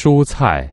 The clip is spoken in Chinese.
蔬菜。